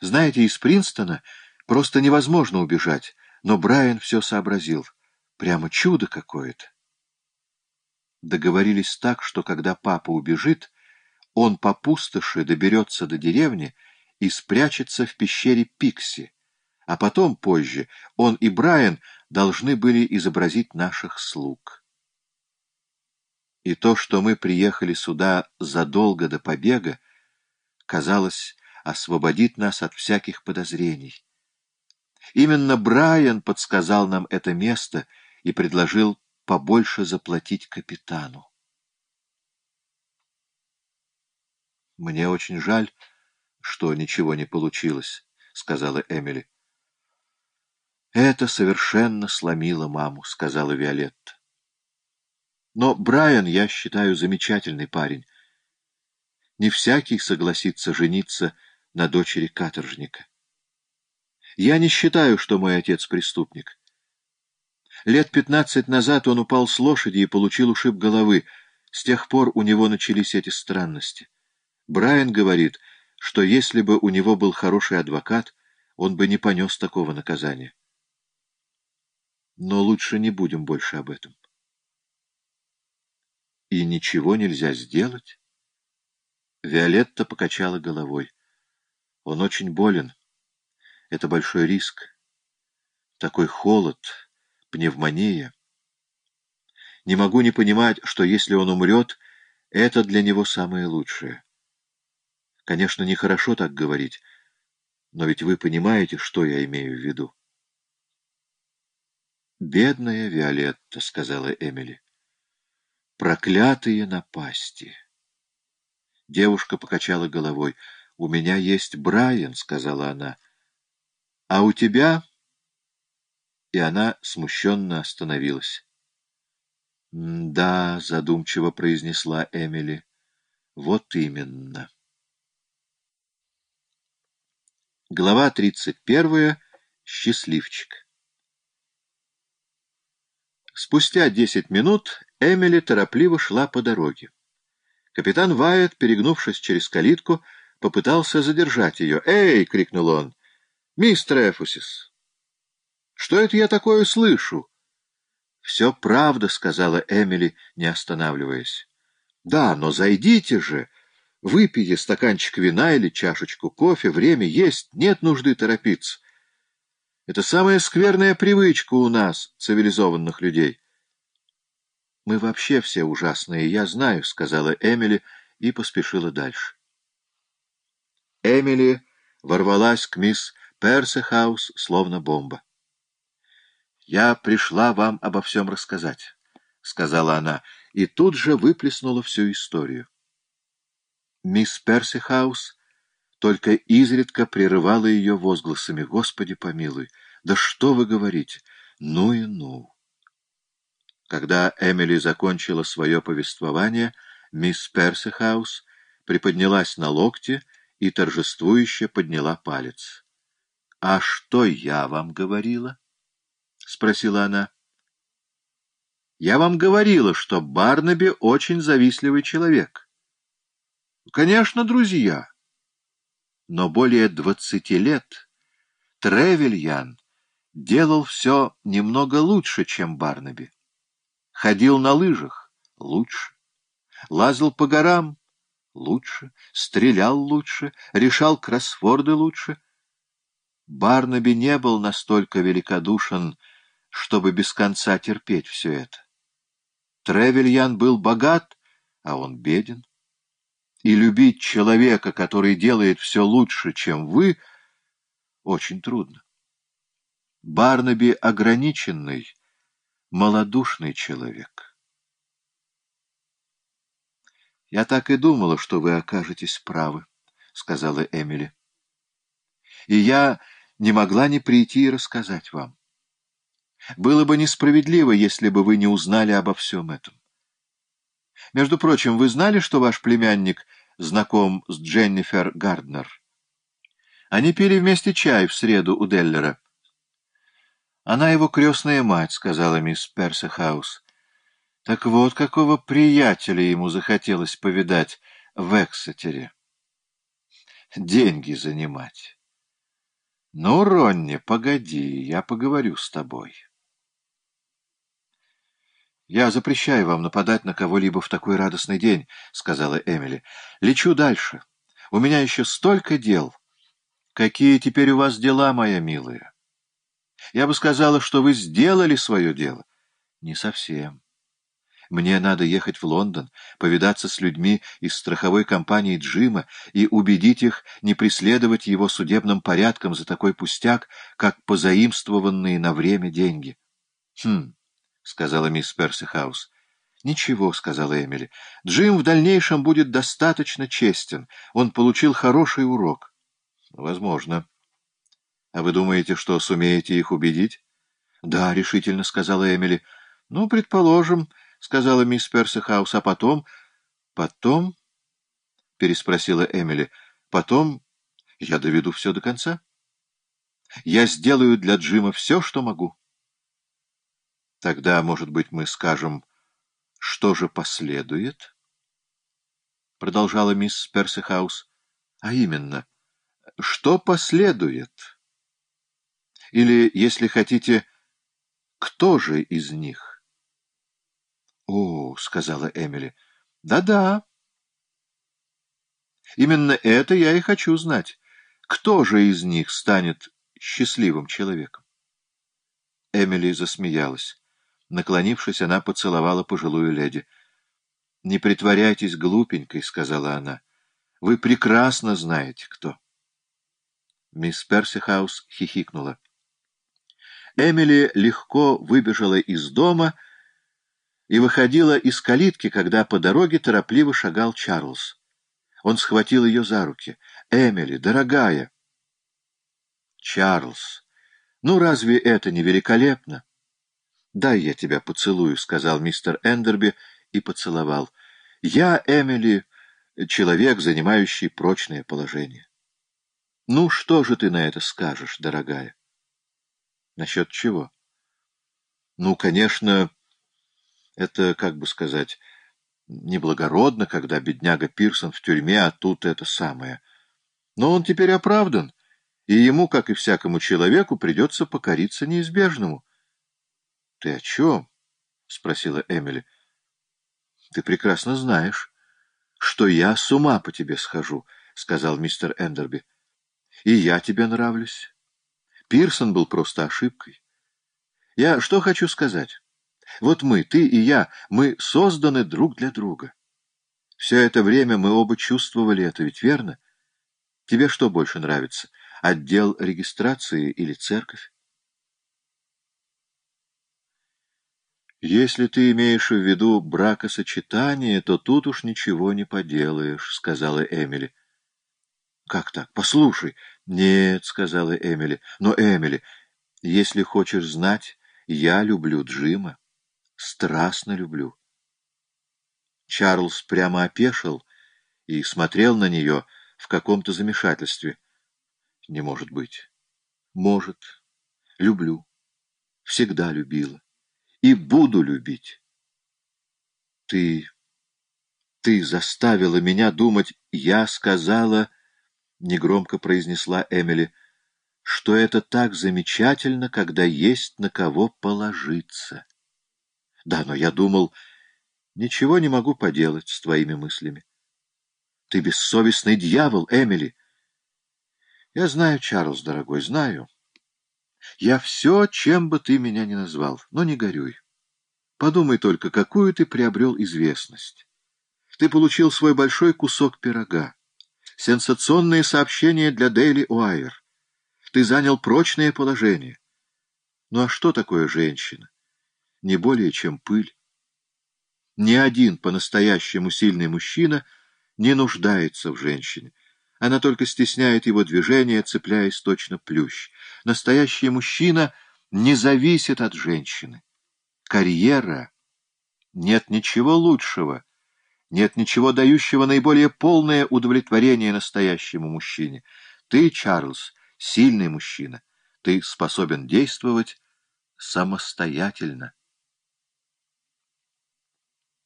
Знаете, из Принстона просто невозможно убежать, но Брайан все сообразил. Прямо чудо какое-то. Договорились так, что когда папа убежит, он по пустоши доберется до деревни и спрячется в пещере Пикси, а потом, позже, он и Брайан должны были изобразить наших слуг. И то, что мы приехали сюда задолго до побега, казалось, освободит нас от всяких подозрений. Именно Брайан подсказал нам это место и предложил побольше заплатить капитану. «Мне очень жаль, что ничего не получилось», — сказала Эмили. «Это совершенно сломило маму», — сказала Виолетта. «Но Брайан, я считаю, замечательный парень. Не всякий согласится жениться на дочери каторжника. Я не считаю, что мой отец преступник. Лет пятнадцать назад он упал с лошади и получил ушиб головы. С тех пор у него начались эти странности. Брайан говорит, что если бы у него был хороший адвокат, он бы не понес такого наказания. Но лучше не будем больше об этом. И ничего нельзя сделать? Виолетта покачала головой. Он очень болен. Это большой риск. Такой холод, пневмония. Не могу не понимать, что если он умрет, это для него самое лучшее. Конечно, нехорошо так говорить, но ведь вы понимаете, что я имею в виду. «Бедная Виолетта», — сказала Эмили. «Проклятые напасти». Девушка покачала головой. «У меня есть Брайан», — сказала она. «А у тебя...» И она смущенно остановилась. «Да», — задумчиво произнесла Эмили, — «вот именно». Глава 31. Счастливчик. Спустя десять минут Эмили торопливо шла по дороге. Капитан Вайет, перегнувшись через калитку, попытался задержать ее. «Эй!» — крикнул он. «Мистер Эфусис!» «Что это я такое слышу?» «Все правда», — сказала Эмили, не останавливаясь. «Да, но зайдите же!» Выпейте стаканчик вина или чашечку кофе, время есть, нет нужды торопиться. Это самая скверная привычка у нас, цивилизованных людей. Мы вообще все ужасные, я знаю, — сказала Эмили и поспешила дальше. Эмили ворвалась к мисс Персехаус, словно бомба. «Я пришла вам обо всем рассказать», — сказала она, и тут же выплеснула всю историю. Мисс Персихаус только изредка прерывала ее возгласами. «Господи помилуй! Да что вы говорите? Ну и ну!» Когда Эмили закончила свое повествование, мисс Персихаус приподнялась на локте и торжествующе подняла палец. «А что я вам говорила?» — спросила она. «Я вам говорила, что Барнаби очень завистливый человек». Конечно, друзья. Но более двадцати лет Тревельян делал все немного лучше, чем Барнаби. Ходил на лыжах — лучше. Лазил по горам — лучше. Стрелял лучше. Решал кроссворды лучше. Барнаби не был настолько великодушен, чтобы без конца терпеть все это. Тревельян был богат, а он беден и любить человека, который делает все лучше, чем вы, очень трудно. Барнаби — ограниченный, малодушный человек. «Я так и думала, что вы окажетесь правы», — сказала Эмили. «И я не могла не прийти и рассказать вам. Было бы несправедливо, если бы вы не узнали обо всем этом. Между прочим, вы знали, что ваш племянник знаком с Дженнифер Гарднер? Они пили вместе чай в среду у Деллера. Она его крестная мать, — сказала мисс Персехаус. Так вот, какого приятеля ему захотелось повидать в Эксетере. Деньги занимать. Ну, Ронни, погоди, я поговорю с тобой. «Я запрещаю вам нападать на кого-либо в такой радостный день», — сказала Эмили. «Лечу дальше. У меня еще столько дел». «Какие теперь у вас дела, моя милая?» «Я бы сказала, что вы сделали свое дело». «Не совсем. Мне надо ехать в Лондон, повидаться с людьми из страховой компании Джима и убедить их не преследовать его судебным порядком за такой пустяк, как позаимствованные на время деньги». «Хм...» — сказала мисс Персихаус. «Ничего», — сказала Эмили. «Джим в дальнейшем будет достаточно честен. Он получил хороший урок». «Возможно». «А вы думаете, что сумеете их убедить?» «Да», — решительно сказала Эмили. «Ну, предположим», — сказала мисс Персихаус. «А потом...» «Потом...» — переспросила Эмили. «Потом я доведу все до конца. Я сделаю для Джима все, что могу». Тогда, может быть, мы скажем, что же последует? Продолжала мисс Персихаус. А именно, что последует? Или, если хотите, кто же из них? О, сказала Эмили. Да-да. Именно это я и хочу знать. Кто же из них станет счастливым человеком? Эмили засмеялась. Наклонившись, она поцеловала пожилую леди. — Не притворяйтесь глупенькой, — сказала она. — Вы прекрасно знаете, кто. Мисс Персихаус хихикнула. Эмили легко выбежала из дома и выходила из калитки, когда по дороге торопливо шагал Чарльз. Он схватил ее за руки. «Эмили, дорогая!» «Чарльз, ну разве это не великолепно?» «Дай я тебя поцелую», — сказал мистер Эндерби и поцеловал. «Я, Эмили, человек, занимающий прочное положение». «Ну, что же ты на это скажешь, дорогая?» «Насчет чего?» «Ну, конечно, это, как бы сказать, неблагородно, когда бедняга Пирсон в тюрьме, а тут это самое. Но он теперь оправдан, и ему, как и всякому человеку, придется покориться неизбежному». — Ты о чем? — спросила Эмили. — Ты прекрасно знаешь, что я с ума по тебе схожу, — сказал мистер Эндерби. — И я тебе нравлюсь. Пирсон был просто ошибкой. Я что хочу сказать? Вот мы, ты и я, мы созданы друг для друга. Все это время мы оба чувствовали это, ведь верно? Тебе что больше нравится, отдел регистрации или церковь? «Если ты имеешь в виду бракосочетание, то тут уж ничего не поделаешь», — сказала Эмили. «Как так? Послушай». «Нет», — сказала Эмили. «Но, Эмили, если хочешь знать, я люблю Джима. Страстно люблю». Чарльз прямо опешил и смотрел на нее в каком-то замешательстве. «Не может быть». «Может. Люблю. Всегда любила» и буду любить. Ты... ты заставила меня думать, я сказала, — негромко произнесла Эмили, — что это так замечательно, когда есть на кого положиться. Да, но я думал, ничего не могу поделать с твоими мыслями. Ты бессовестный дьявол, Эмили. Я знаю, Чарльз, дорогой, знаю. Я все, чем бы ты меня ни назвал, но не горюй. Подумай только, какую ты приобрел известность. Ты получил свой большой кусок пирога. Сенсационные сообщения для Daily Wire. Ты занял прочное положение. Ну а что такое женщина? Не более, чем пыль. Ни один по-настоящему сильный мужчина не нуждается в женщине. Она только стесняет его движения, цепляясь точно плющ. Настоящий мужчина не зависит от женщины. Карьера. Нет ничего лучшего. Нет ничего дающего наиболее полное удовлетворение настоящему мужчине. Ты, Чарльз, сильный мужчина. Ты способен действовать самостоятельно.